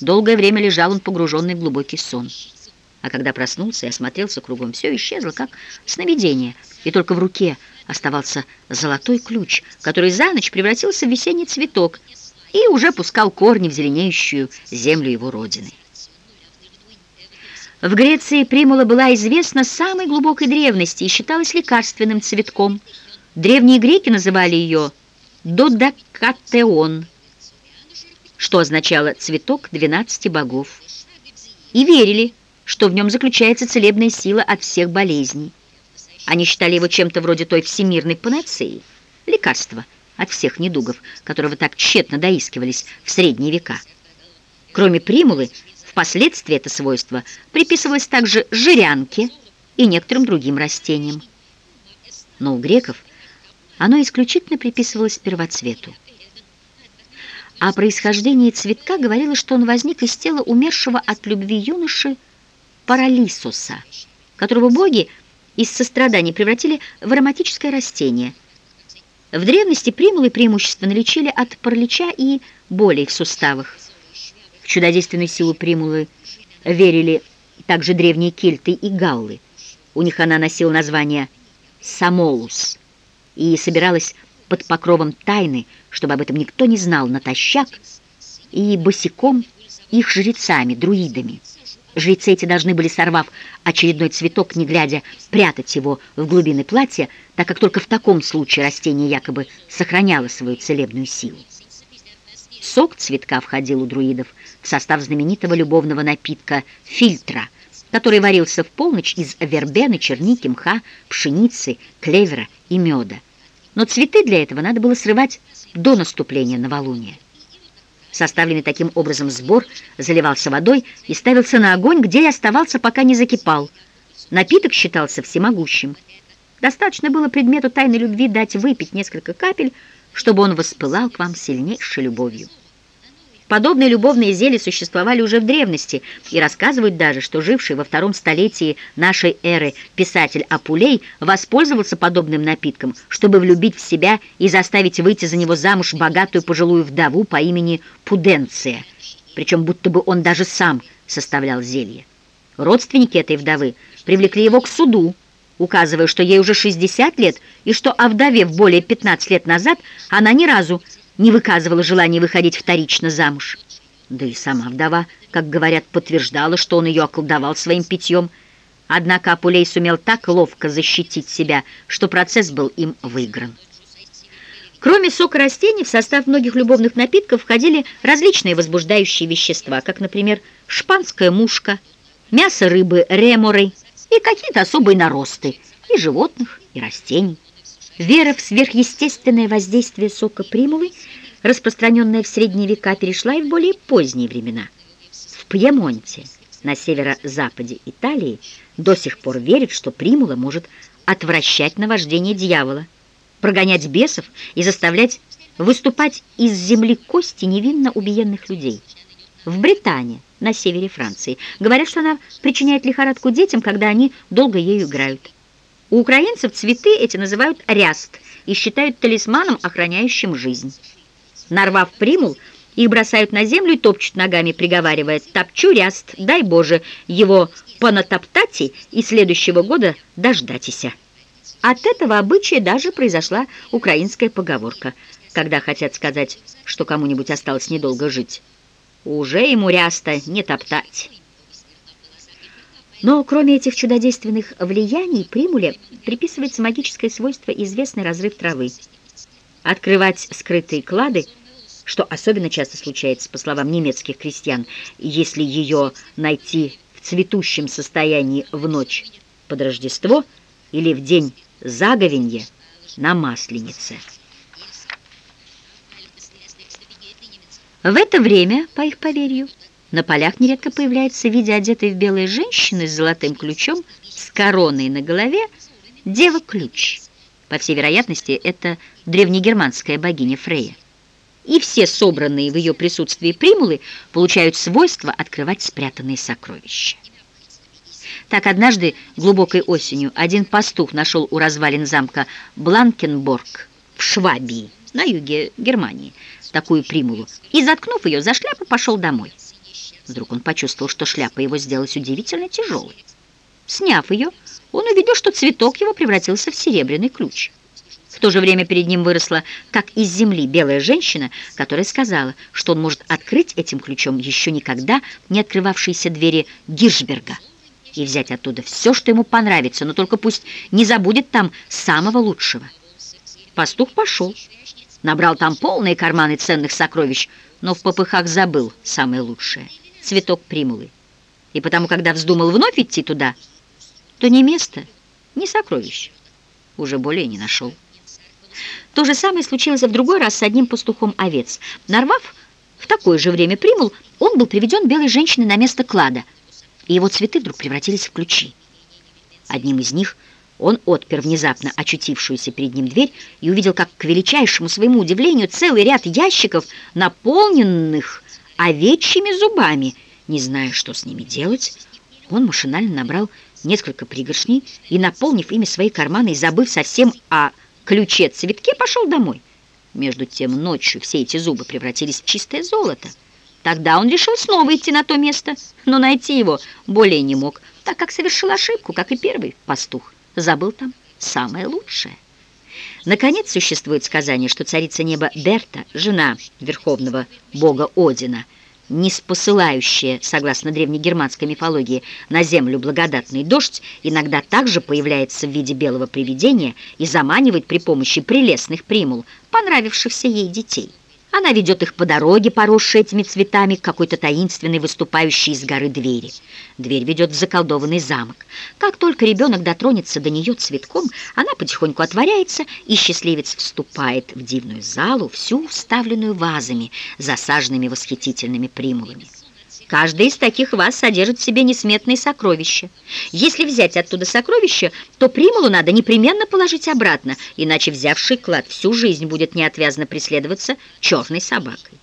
Долгое время лежал он погруженный в глубокий сон. А когда проснулся и осмотрелся кругом, все исчезло, как сновидение, и только в руке оставался золотой ключ, который за ночь превратился в весенний цветок и уже пускал корни в зеленеющую землю его родины. В Греции примула была известна самой глубокой древности и считалась лекарственным цветком. Древние греки называли ее додекатеон, что означало «цветок двенадцати богов», и верили, что в нем заключается целебная сила от всех болезней. Они считали его чем-то вроде той всемирной панацеи, лекарства от всех недугов, которого так тщетно доискивались в средние века. Кроме примулы, Впоследствии это свойство приписывалось также жирянке и некоторым другим растениям. Но у греков оно исключительно приписывалось первоцвету. О происхождении цветка говорилось, что он возник из тела умершего от любви юноши Паралисоса, которого боги из сострадания превратили в ароматическое растение. В древности примулы преимущественно лечили от паралича и болей в суставах чудодейственную силу примулы верили также древние кельты и галлы. У них она носила название «самолус» и собиралась под покровом тайны, чтобы об этом никто не знал, натощак и босиком их жрецами, друидами. Жрецы эти должны были, сорвав очередной цветок, не глядя, прятать его в глубины платья, так как только в таком случае растение якобы сохраняло свою целебную силу. Сок цветка входил у друидов в состав знаменитого любовного напитка «фильтра», который варился в полночь из вербены, черники, мха, пшеницы, клевера и меда. Но цветы для этого надо было срывать до наступления новолуния. Составленный таким образом сбор заливался водой и ставился на огонь, где и оставался, пока не закипал. Напиток считался всемогущим. Достаточно было предмету тайной любви дать выпить несколько капель, чтобы он воспылал к вам сильнейшей любовью. Подобные любовные зелья существовали уже в древности и рассказывают даже, что живший во втором столетии нашей эры писатель Апулей воспользовался подобным напитком, чтобы влюбить в себя и заставить выйти за него замуж богатую пожилую вдову по имени Пуденция, причем будто бы он даже сам составлял зелье. Родственники этой вдовы привлекли его к суду, указывая, что ей уже 60 лет, и что, овдовев более 15 лет назад, она ни разу не выказывала желания выходить вторично замуж. Да и сама вдова, как говорят, подтверждала, что он ее околдовал своим питьем. Однако Апулей сумел так ловко защитить себя, что процесс был им выигран. Кроме сока растений, в состав многих любовных напитков входили различные возбуждающие вещества, как, например, шпанская мушка, мясо рыбы реморы и какие-то особые наросты и животных, и растений. Вера в сверхъестественное воздействие сока примулы, распространенная в средние века, перешла и в более поздние времена. В Пьемонте, на северо-западе Италии, до сих пор верят, что примула может отвращать наваждение дьявола, прогонять бесов и заставлять выступать из земли кости невинно убиенных людей. В Британии, на севере Франции, говорят, что она причиняет лихорадку детям, когда они долго ею играют. У украинцев цветы эти называют ряст и считают талисманом, охраняющим жизнь. Нарвав примул, их бросают на землю и топчут ногами, приговаривая «Топчу ряст, дай Боже, его понатоптати и следующего года дождатися». От этого обычая даже произошла украинская поговорка, когда хотят сказать, что кому-нибудь осталось недолго жить. «Уже ему ряста не топтать». Но кроме этих чудодейственных влияний, примуле приписывается магическое свойство известный разрыв травы. Открывать скрытые клады, что особенно часто случается, по словам немецких крестьян, если ее найти в цветущем состоянии в ночь под Рождество или в день заговенья на Масленице. В это время, по их поверью, на полях нередко появляется в виде одетой в белые женщины с золотым ключом, с короной на голове, дева-ключ. По всей вероятности, это древнегерманская богиня Фрея. И все собранные в ее присутствии примулы получают свойство открывать спрятанные сокровища. Так однажды, глубокой осенью, один пастух нашел у развалин замка Бланкенборг в Швабии, на юге Германии, такую примулу, и, заткнув ее за шляпу, пошел домой. Вдруг он почувствовал, что шляпа его сделалась удивительно тяжелой. Сняв ее, он увидел, что цветок его превратился в серебряный ключ. В то же время перед ним выросла, как из земли, белая женщина, которая сказала, что он может открыть этим ключом еще никогда не открывавшиеся двери Гиршберга и взять оттуда все, что ему понравится, но только пусть не забудет там самого лучшего. Пастух пошел, набрал там полные карманы ценных сокровищ, но в попыхах забыл самое лучшее — цветок примулы. И потому, когда вздумал вновь идти туда, то ни места, ни сокровищ уже более не нашел. То же самое случилось в другой раз с одним пастухом овец. Нарвав в такое же время примул, он был приведен белой женщиной на место клада, и его цветы вдруг превратились в ключи. Одним из них он отпер внезапно очутившуюся перед ним дверь и увидел, как, к величайшему своему удивлению, целый ряд ящиков, наполненных овечьими зубами. Не зная, что с ними делать, он машинально набрал несколько пригоршней и, наполнив ими свои карманы и забыв совсем о ключе-цветке, пошел домой. Между тем ночью все эти зубы превратились в чистое золото. Тогда он решил снова идти на то место, но найти его более не мог, так как совершил ошибку, как и первый пастух. Забыл там самое лучшее. Наконец, существует сказание, что царица неба Берта, жена верховного бога Одина, не спосылающая, согласно древнегерманской мифологии, на землю благодатный дождь, иногда также появляется в виде белого привидения и заманивает при помощи прелестных примул понравившихся ей детей. Она ведет их по дороге, поросшей этими цветами, к какой-то таинственной, выступающей из горы двери. Дверь ведет в заколдованный замок. Как только ребенок дотронется до нее цветком, она потихоньку отворяется, и счастливец вступает в дивную залу, всю уставленную вазами, засаженными восхитительными примулами. Каждая из таких ваз содержит в себе несметные сокровища. Если взять оттуда сокровища, то примулу надо непременно положить обратно, иначе взявший клад всю жизнь будет неотвязно преследоваться черной собакой.